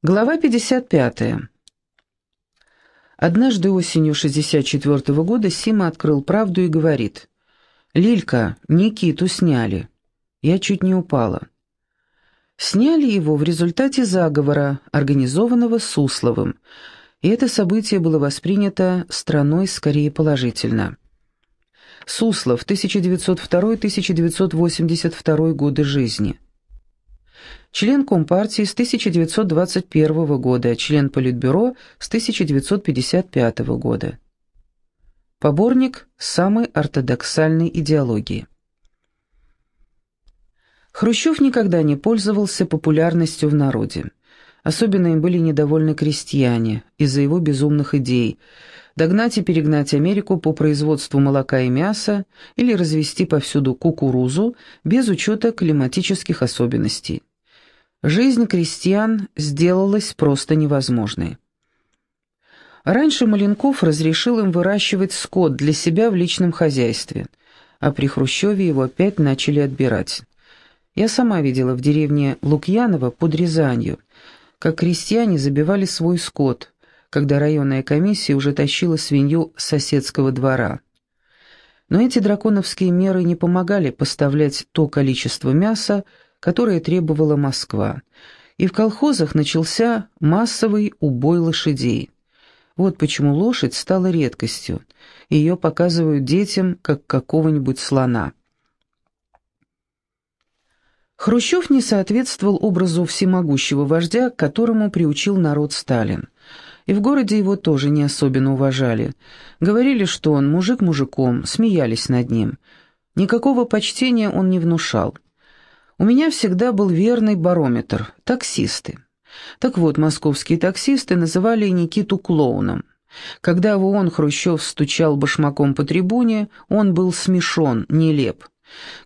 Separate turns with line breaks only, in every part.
Глава 55. Однажды осенью 64 -го года Сима открыл правду и говорит. «Лилька, Никиту сняли». Я чуть не упала. Сняли его в результате заговора, организованного Сусловым, и это событие было воспринято страной скорее положительно. Суслов, 1902-1982 годы жизни – член Компартии с 1921 года, член Политбюро с 1955 года. Поборник самой ортодоксальной идеологии. Хрущев никогда не пользовался популярностью в народе. Особенно им были недовольны крестьяне из-за его безумных идей догнать и перегнать Америку по производству молока и мяса или развести повсюду кукурузу без учета климатических особенностей жизнь крестьян сделалась просто невозможной. Раньше Маленков разрешил им выращивать скот для себя в личном хозяйстве, а при Хрущеве его опять начали отбирать. Я сама видела в деревне Лукьяново под Рязанью, как крестьяне забивали свой скот, когда районная комиссия уже тащила свинью с соседского двора. Но эти драконовские меры не помогали поставлять то количество мяса, которое требовала Москва, и в колхозах начался массовый убой лошадей. Вот почему лошадь стала редкостью, ее показывают детям, как какого-нибудь слона. Хрущев не соответствовал образу всемогущего вождя, к которому приучил народ Сталин. И в городе его тоже не особенно уважали. Говорили, что он мужик мужиком, смеялись над ним. Никакого почтения он не внушал. У меня всегда был верный барометр – таксисты. Так вот, московские таксисты называли Никиту клоуном. Когда в ООН Хрущев стучал башмаком по трибуне, он был смешон, нелеп.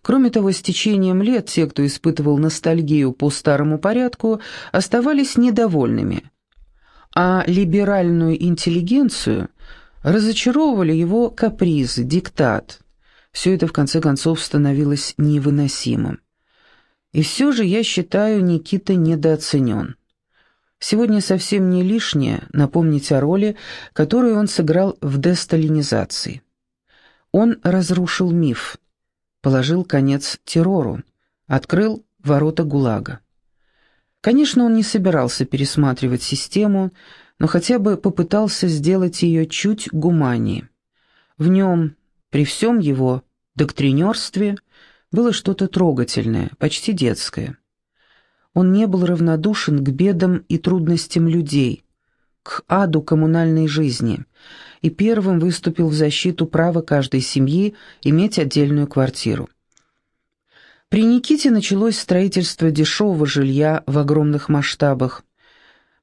Кроме того, с течением лет те, кто испытывал ностальгию по старому порядку, оставались недовольными. А либеральную интеллигенцию разочаровывали его капризы, диктат. Все это, в конце концов, становилось невыносимым. И все же я считаю, Никита недооценен. Сегодня совсем не лишнее напомнить о роли, которую он сыграл в десталинизации. Он разрушил миф, положил конец террору, открыл ворота ГУЛАГа. Конечно, он не собирался пересматривать систему, но хотя бы попытался сделать ее чуть гуманнее. В нем, при всем его доктринерстве, было что-то трогательное, почти детское. Он не был равнодушен к бедам и трудностям людей, к аду коммунальной жизни, и первым выступил в защиту права каждой семьи иметь отдельную квартиру. При Никите началось строительство дешевого жилья в огромных масштабах.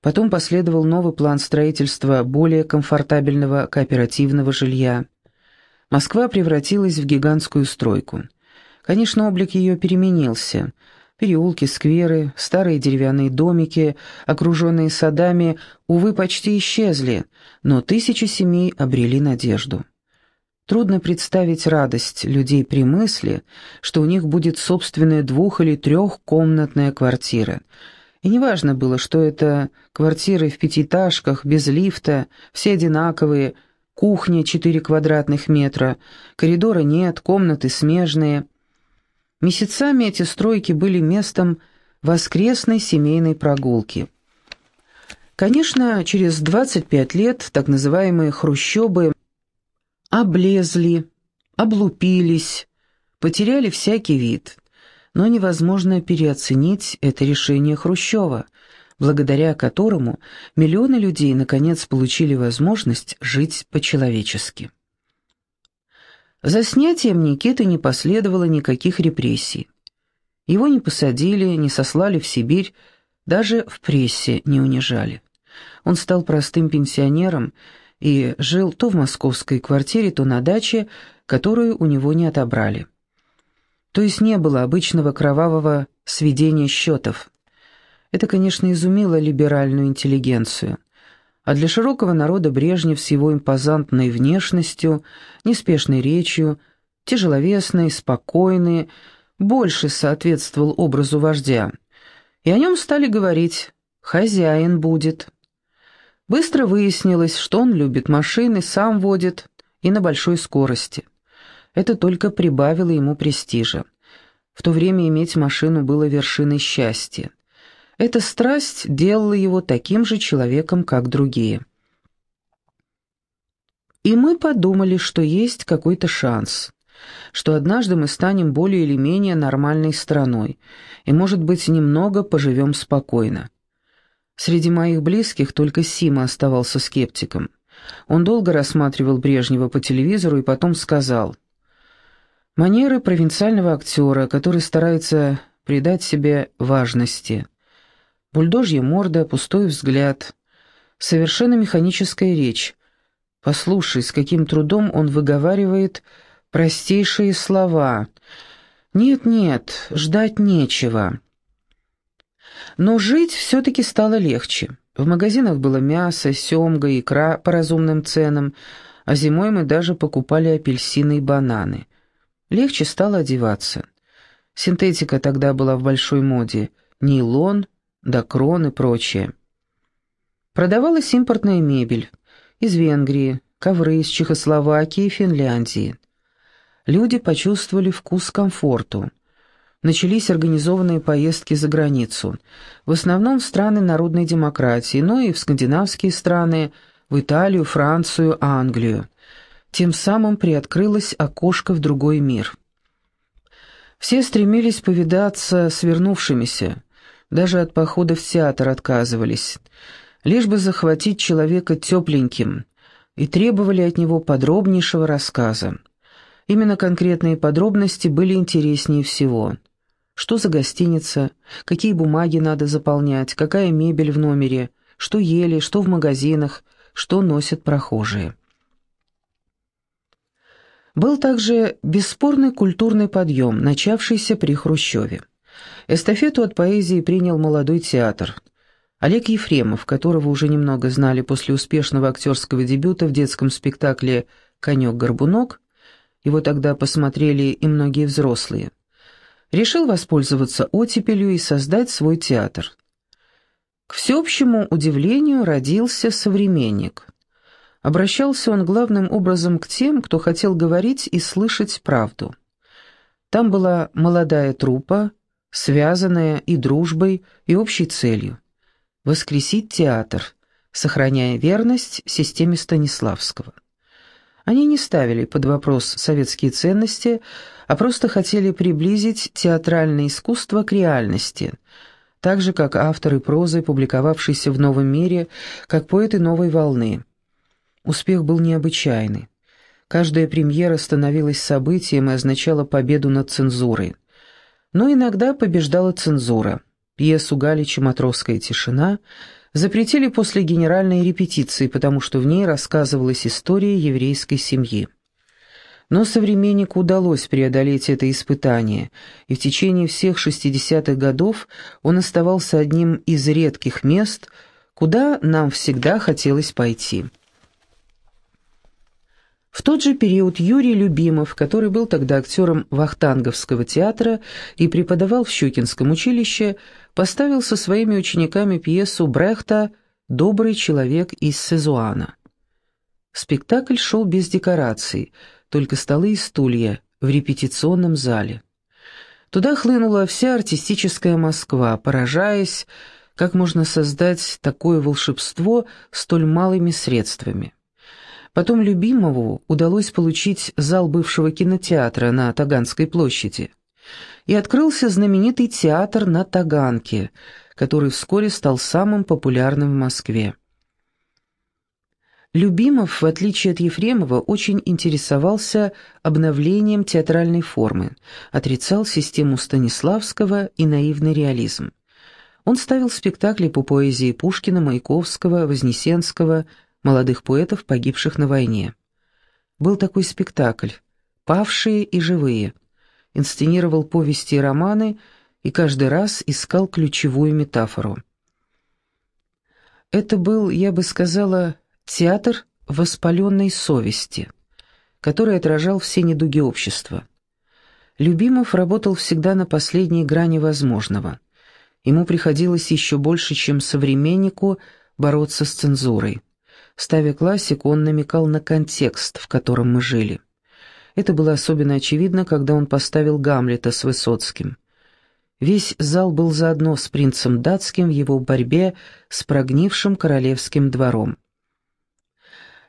Потом последовал новый план строительства более комфортабельного кооперативного жилья. Москва превратилась в гигантскую стройку – Конечно, облик ее переменился. Переулки, скверы, старые деревянные домики, окруженные садами, увы, почти исчезли, но тысячи семей обрели надежду. Трудно представить радость людей при мысли, что у них будет собственная двух- или трехкомнатная квартира. И неважно было, что это квартиры в пятиэтажках, без лифта, все одинаковые, кухня четыре квадратных метра, коридора нет, комнаты смежные – Месяцами эти стройки были местом воскресной семейной прогулки. Конечно, через 25 лет так называемые хрущобы облезли, облупились, потеряли всякий вид, но невозможно переоценить это решение Хрущева, благодаря которому миллионы людей наконец получили возможность жить по-человечески. За снятием Никиты не последовало никаких репрессий. Его не посадили, не сослали в Сибирь, даже в прессе не унижали. Он стал простым пенсионером и жил то в московской квартире, то на даче, которую у него не отобрали. То есть не было обычного кровавого сведения счетов. Это, конечно, изумило либеральную интеллигенцию – а для широкого народа Брежнев с его импозантной внешностью, неспешной речью, тяжеловесный, спокойный, больше соответствовал образу вождя. И о нем стали говорить хозяин будет. Быстро выяснилось, что он любит машины, сам водит и на большой скорости. Это только прибавило ему престижа. В то время иметь машину было вершиной счастья. Эта страсть делала его таким же человеком, как другие. И мы подумали, что есть какой-то шанс, что однажды мы станем более или менее нормальной страной и, может быть, немного поживем спокойно. Среди моих близких только Сима оставался скептиком. Он долго рассматривал Брежнева по телевизору и потом сказал, «Манеры провинциального актера, который старается придать себе важности. Бульдожья морда, пустой взгляд, совершенно механическая речь, Послушай, с каким трудом он выговаривает простейшие слова. Нет-нет, ждать нечего. Но жить все-таки стало легче. В магазинах было мясо, семга, икра по разумным ценам, а зимой мы даже покупали апельсины и бананы. Легче стало одеваться. Синтетика тогда была в большой моде. Нейлон, докрон и прочее. Продавалась импортная мебель из Венгрии, ковры из Чехословакии и Финляндии. Люди почувствовали вкус комфорту. Начались организованные поездки за границу, в основном в страны народной демократии, но и в скандинавские страны, в Италию, Францию, Англию. Тем самым приоткрылось окошко в другой мир. Все стремились повидаться с вернувшимися, даже от похода в театр отказывались – лишь бы захватить человека тепленьким, и требовали от него подробнейшего рассказа. Именно конкретные подробности были интереснее всего. Что за гостиница, какие бумаги надо заполнять, какая мебель в номере, что ели, что в магазинах, что носят прохожие. Был также бесспорный культурный подъем, начавшийся при Хрущеве. Эстафету от поэзии принял молодой театр – Олег Ефремов, которого уже немного знали после успешного актерского дебюта в детском спектакле «Конек-горбунок», его тогда посмотрели и многие взрослые, решил воспользоваться оттепелью и создать свой театр. К всеобщему удивлению родился современник. Обращался он главным образом к тем, кто хотел говорить и слышать правду. Там была молодая труппа, связанная и дружбой, и общей целью воскресить театр, сохраняя верность системе Станиславского. Они не ставили под вопрос советские ценности, а просто хотели приблизить театральное искусство к реальности, так же, как авторы прозы, публиковавшиеся в «Новом мире», как поэты «Новой волны». Успех был необычайный. Каждая премьера становилась событием и означала победу над цензурой. Но иногда побеждала цензура – Пьесу Галича «Матросская тишина» запретили после генеральной репетиции, потому что в ней рассказывалась история еврейской семьи. Но современнику удалось преодолеть это испытание, и в течение всех 60-х годов он оставался одним из редких мест, куда нам всегда хотелось пойти. В тот же период Юрий Любимов, который был тогда актером Вахтанговского театра и преподавал в Щукинском училище, поставил со своими учениками пьесу Брехта «Добрый человек из Сезуана». Спектакль шел без декораций, только столы и стулья в репетиционном зале. Туда хлынула вся артистическая Москва, поражаясь, как можно создать такое волшебство столь малыми средствами. Потом Любимову удалось получить зал бывшего кинотеатра на Таганской площади. И открылся знаменитый театр на Таганке, который вскоре стал самым популярным в Москве. Любимов, в отличие от Ефремова, очень интересовался обновлением театральной формы, отрицал систему Станиславского и наивный реализм. Он ставил спектакли по поэзии Пушкина, Маяковского, Вознесенского, молодых поэтов, погибших на войне. Был такой спектакль «Павшие и живые». Инсценировал повести и романы и каждый раз искал ключевую метафору. Это был, я бы сказала, театр воспаленной совести, который отражал все недуги общества. Любимов работал всегда на последней грани возможного. Ему приходилось еще больше, чем современнику, бороться с цензурой. Ставя классику, он намекал на контекст, в котором мы жили. Это было особенно очевидно, когда он поставил Гамлета с Высоцким. Весь зал был заодно с принцем датским в его борьбе с прогнившим королевским двором.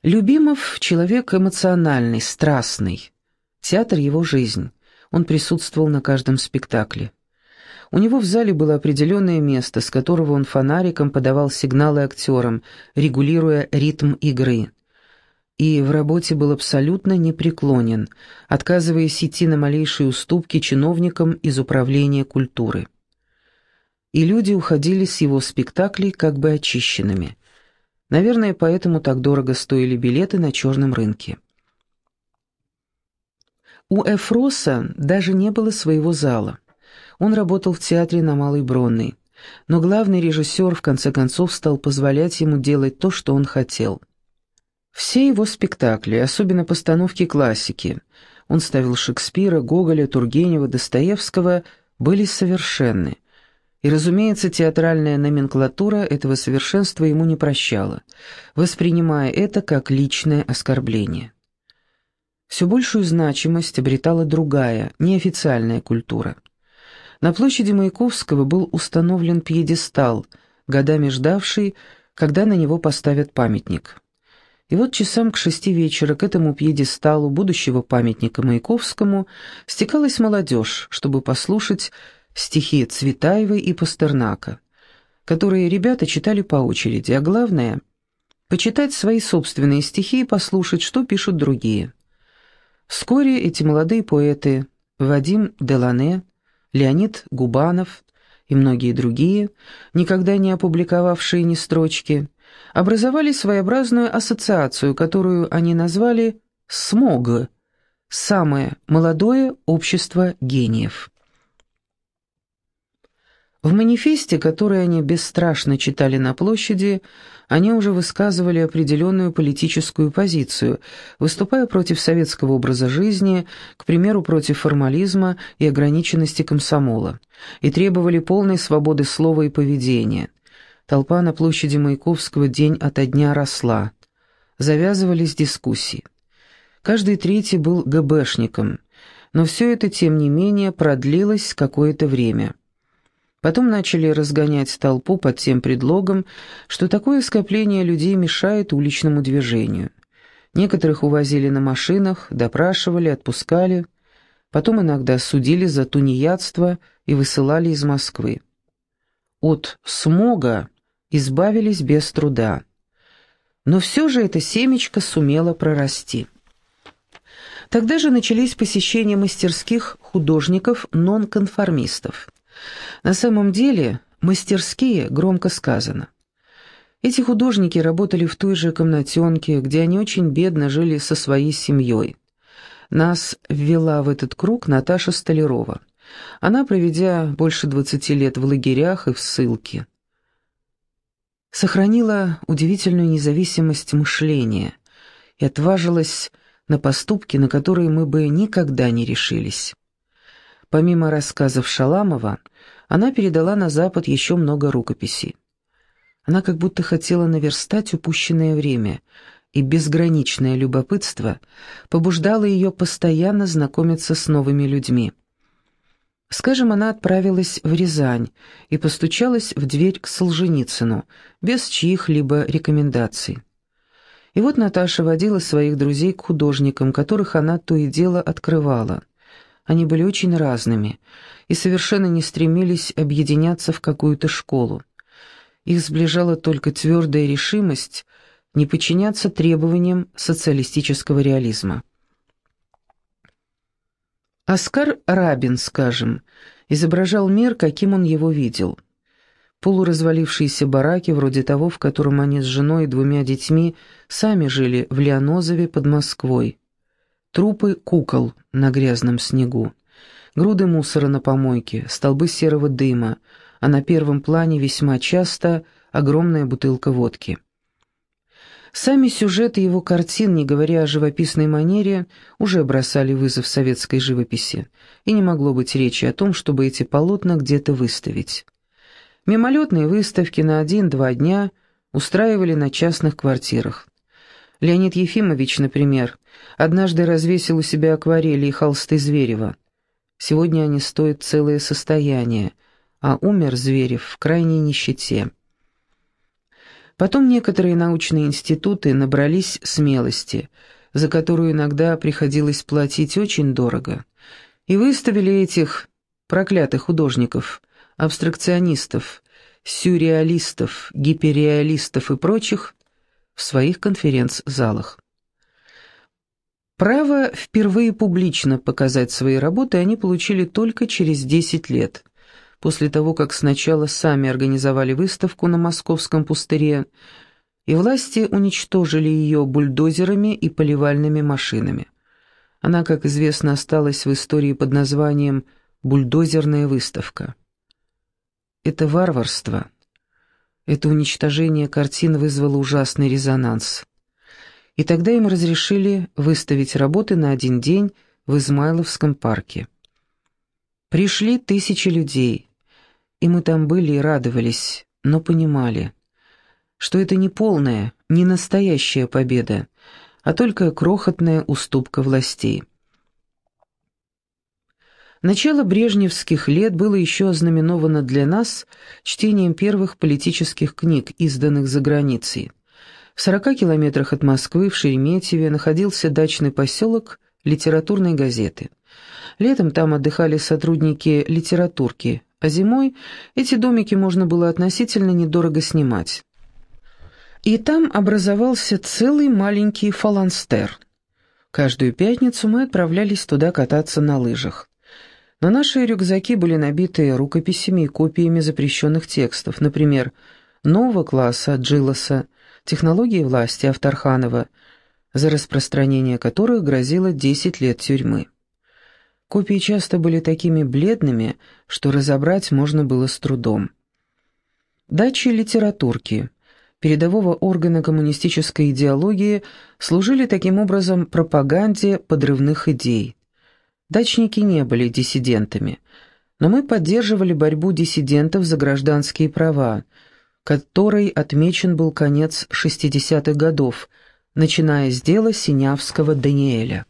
Любимов — человек эмоциональный, страстный. Театр — его жизнь. Он присутствовал на каждом спектакле. У него в зале было определенное место, с которого он фонариком подавал сигналы актерам, регулируя ритм игры. И в работе был абсолютно непреклонен, отказываясь идти на малейшие уступки чиновникам из управления культуры. И люди уходили с его спектаклей как бы очищенными. Наверное, поэтому так дорого стоили билеты на черном рынке. У Эфроса даже не было своего зала. Он работал в театре на Малой Бронной, но главный режиссер в конце концов стал позволять ему делать то, что он хотел. Все его спектакли, особенно постановки классики, он ставил Шекспира, Гоголя, Тургенева, Достоевского, были совершенны. И, разумеется, театральная номенклатура этого совершенства ему не прощала, воспринимая это как личное оскорбление. Все большую значимость обретала другая, неофициальная культура – на площади Маяковского был установлен пьедестал, годами ждавший, когда на него поставят памятник. И вот часам к шести вечера к этому пьедесталу будущего памятника Маяковскому стекалась молодежь, чтобы послушать стихи Цветаевой и Пастернака, которые ребята читали по очереди, а главное — почитать свои собственные стихи и послушать, что пишут другие. Вскоре эти молодые поэты Вадим Делане, Леонид Губанов и многие другие, никогда не опубликовавшие ни строчки, образовали своеобразную ассоциацию, которую они назвали «СМОГ» – «Самое молодое общество гениев». В манифесте, который они бесстрашно читали на площади, они уже высказывали определенную политическую позицию, выступая против советского образа жизни, к примеру, против формализма и ограниченности комсомола, и требовали полной свободы слова и поведения. Толпа на площади Маяковского день ото дня росла. Завязывались дискуссии. Каждый третий был ГБшником, но все это, тем не менее, продлилось какое-то время. Потом начали разгонять толпу под тем предлогом, что такое скопление людей мешает уличному движению. Некоторых увозили на машинах, допрашивали, отпускали, потом иногда судили за тунеядство и высылали из Москвы. От смога избавились без труда. Но все же это семечко сумело прорасти. Тогда же начались посещения мастерских художников-нонконформистов – на самом деле, мастерские громко сказано. Эти художники работали в той же комнатенке, где они очень бедно жили со своей семьей. Нас ввела в этот круг Наташа Столярова. Она, проведя больше двадцати лет в лагерях и в ссылке, сохранила удивительную независимость мышления и отважилась на поступки, на которые мы бы никогда не решились. Помимо рассказов Шаламова, она передала на Запад еще много рукописей. Она как будто хотела наверстать упущенное время, и безграничное любопытство побуждало ее постоянно знакомиться с новыми людьми. Скажем, она отправилась в Рязань и постучалась в дверь к Солженицыну, без чьих-либо рекомендаций. И вот Наташа водила своих друзей к художникам, которых она то и дело открывала. Они были очень разными и совершенно не стремились объединяться в какую-то школу. Их сближала только твердая решимость не подчиняться требованиям социалистического реализма. Оскар Рабин, скажем, изображал мир, каким он его видел. Полуразвалившиеся бараки, вроде того, в котором они с женой и двумя детьми сами жили в Леонозове под Москвой. Трупы кукол на грязном снегу, груды мусора на помойке, столбы серого дыма, а на первом плане весьма часто огромная бутылка водки. Сами сюжеты его картин, не говоря о живописной манере, уже бросали вызов советской живописи, и не могло быть речи о том, чтобы эти полотна где-то выставить. Мимолетные выставки на один-два дня устраивали на частных квартирах. Леонид Ефимович, например, однажды развесил у себя акварели и холсты Зверева. Сегодня они стоят целое состояние, а умер Зверев в крайней нищете. Потом некоторые научные институты набрались смелости, за которую иногда приходилось платить очень дорого, и выставили этих проклятых художников, абстракционистов, сюрреалистов, гиперреалистов и прочих в своих конференц-залах. Право впервые публично показать свои работы они получили только через 10 лет, после того, как сначала сами организовали выставку на Московском пустыре, и власти уничтожили ее бульдозерами и поливальными машинами. Она, как известно, осталась в истории под названием «бульдозерная выставка». Это варварство, это уничтожение картин вызвало ужасный резонанс. И тогда им разрешили выставить работы на один день в Измайловском парке. Пришли тысячи людей, и мы там были и радовались, но понимали, что это не полная, не настоящая победа, а только крохотная уступка властей. Начало брежневских лет было еще ознаменовано для нас чтением первых политических книг, изданных за границей. В 40 километрах от Москвы, в Шереметьеве, находился дачный поселок литературной газеты. Летом там отдыхали сотрудники литературки, а зимой эти домики можно было относительно недорого снимать. И там образовался целый маленький фаланстер. Каждую пятницу мы отправлялись туда кататься на лыжах. Но наши рюкзаки были набиты рукописями и копиями запрещенных текстов, например, нового класса Джилоса, технологии власти Авторханова, за распространение которых грозило 10 лет тюрьмы. Копии часто были такими бледными, что разобрать можно было с трудом. Дачи литературки, передового органа коммунистической идеологии, служили таким образом пропаганде подрывных идей. Дачники не были диссидентами, но мы поддерживали борьбу диссидентов за гражданские права, которой отмечен был конец 60-х годов, начиная с дела Синявского Даниэля.